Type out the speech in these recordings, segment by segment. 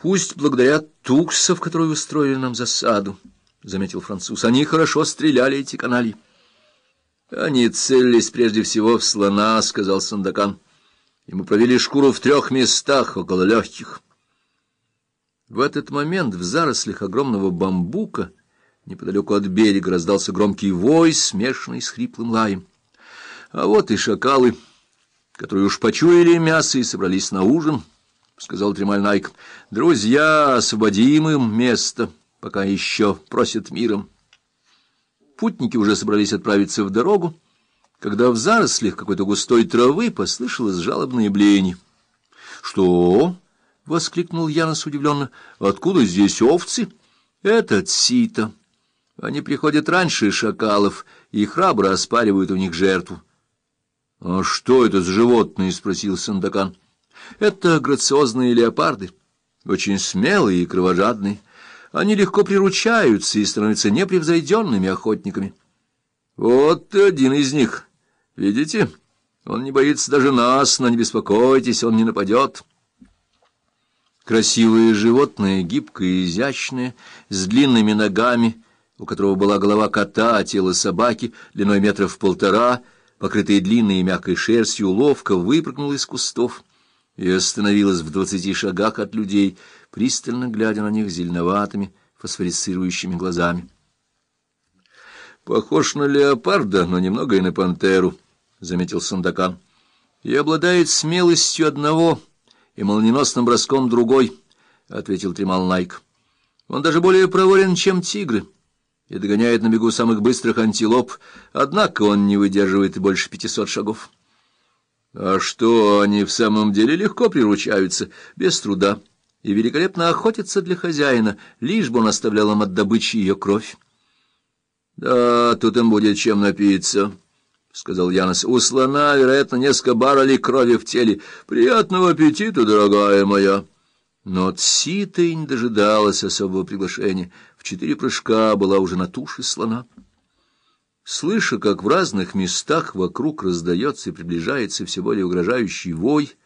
Пусть благодаря туксов, которые устроили нам засаду, — заметил француз. Они хорошо стреляли, эти канали. Они целились прежде всего в слона, — сказал Сандакан. И мы провели шкуру в трех местах, около легких. В этот момент в зарослях огромного бамбука неподалеку от берега раздался громкий вой, смешанный с хриплым лаем. А вот и шакалы, которые уж почуяли мясо и собрались на ужин, — сказал Тремаль Найк. — Друзья, освободим им место, пока еще просят миром. Путники уже собрались отправиться в дорогу, когда в зарослях какой-то густой травы послышалось жалобное блеяние. — Что? — воскликнул Янос удивленно. — Откуда здесь овцы? — Это сито. Они приходят раньше шакалов и храбро оспаривают у них жертву. — А что это за животные? — спросил Сандакан. — Это грациозные леопарды, очень смелые и кровожадные. Они легко приручаются и становятся непревзойденными охотниками. Вот один из них. Видите? Он не боится даже нас, но не беспокойтесь, он не нападет. Красивое животное, гибкое и изящное, с длинными ногами, у которого была голова кота, а тело собаки, длиной метров полтора, покрытые длинной и мягкой шерстью, ловко выпрыгнуло из кустов и остановилась в двадцати шагах от людей, пристально глядя на них зеленоватыми, фосфорицирующими глазами. «Похож на леопарда, но немного и на пантеру», — заметил Сандакан. «И обладает смелостью одного и молниеносным броском другой», — ответил Тремал Найк. «Он даже более проворен, чем тигры» и догоняет на бегу самых быстрых антилоп, однако он не выдерживает больше пятисот шагов. А что, они в самом деле легко приручаются, без труда, и великолепно охотятся для хозяина, лишь бы он оставлял им от добычи ее кровь. — Да, тут им будет чем напиться, — сказал Янос. — У слона, вероятно, несколько баррелей крови в теле. Приятного аппетита, дорогая моя. Но Цита не дожидалась особого приглашения. В четыре прыжка была уже на туше слона. Слыша, как в разных местах вокруг раздается и приближается все более угрожающий вой,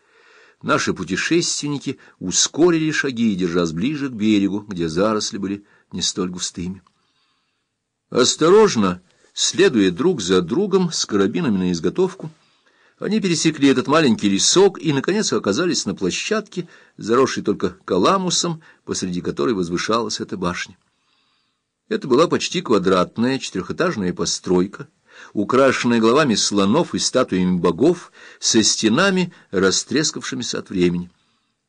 наши путешественники ускорили шаги, держась ближе к берегу, где заросли были не столь густыми. Осторожно, следуя друг за другом с карабинами на изготовку, они пересекли этот маленький лесок и, наконец, оказались на площадке, заросшей только каламусом, посреди которой возвышалась эта башня. Это была почти квадратная четырехэтажная постройка, украшенная головами слонов и статуями богов, со стенами, растрескавшимися от времени.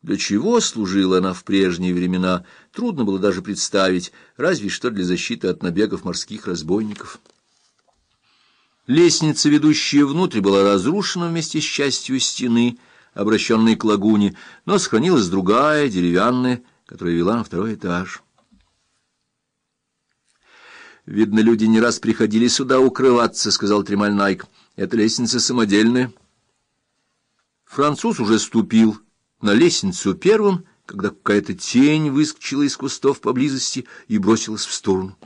Для чего служила она в прежние времена, трудно было даже представить, разве что для защиты от набегов морских разбойников. Лестница, ведущая внутрь, была разрушена вместе с частью стены, обращенной к лагуне, но сохранилась другая, деревянная, которая вела на второй этаж. Видно, люди не раз приходили сюда укрываться, — сказал Тремаль Найк. Эта лестница самодельная. Француз уже ступил на лестницу первым, когда какая-то тень выскочила из кустов поблизости и бросилась в сторону.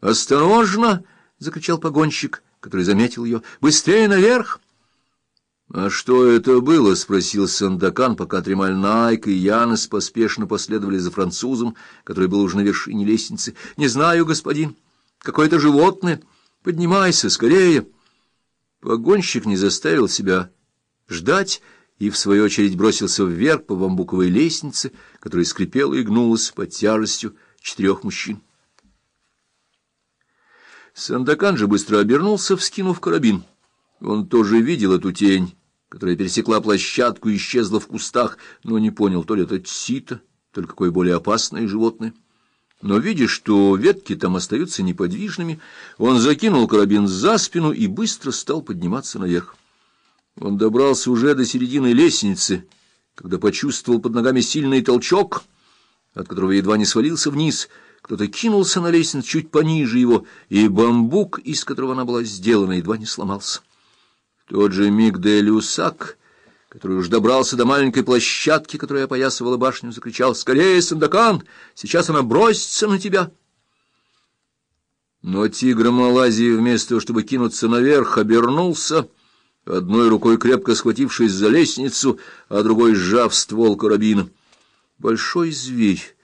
«Осторожно!» — закричал погонщик, который заметил ее. «Быстрее наверх!» «А что это было?» — спросил Сандакан, пока Тремаль Найк и Янес поспешно последовали за французом, который был уже на вершине лестницы. «Не знаю, господин». Какое-то животное. Поднимайся скорее. Погонщик не заставил себя ждать и, в свою очередь, бросился вверх по бамбуковой лестнице, которая скрипела и гнулась под тяжестью четырех мужчин. Сандакан же быстро обернулся, вскинув карабин. Он тоже видел эту тень, которая пересекла площадку и исчезла в кустах, но не понял, то ли это сито, то ли какое более опасное животное. Но, видя, что ветки там остаются неподвижными, он закинул карабин за спину и быстро стал подниматься наверх. Он добрался уже до середины лестницы, когда почувствовал под ногами сильный толчок, от которого едва не свалился вниз. Кто-то кинулся на лестницу чуть пониже его, и бамбук, из которого она была сделана, едва не сломался. В тот же миг де Люсак который уж добрался до маленькой площадки, которая опоясывала башню, закричал «Скорее, Сандакан! Сейчас она бросится на тебя!» Но тигр Малайзии, вместо того, чтобы кинуться наверх, обернулся, одной рукой крепко схватившись за лестницу, а другой сжав ствол карабина. Большой зверь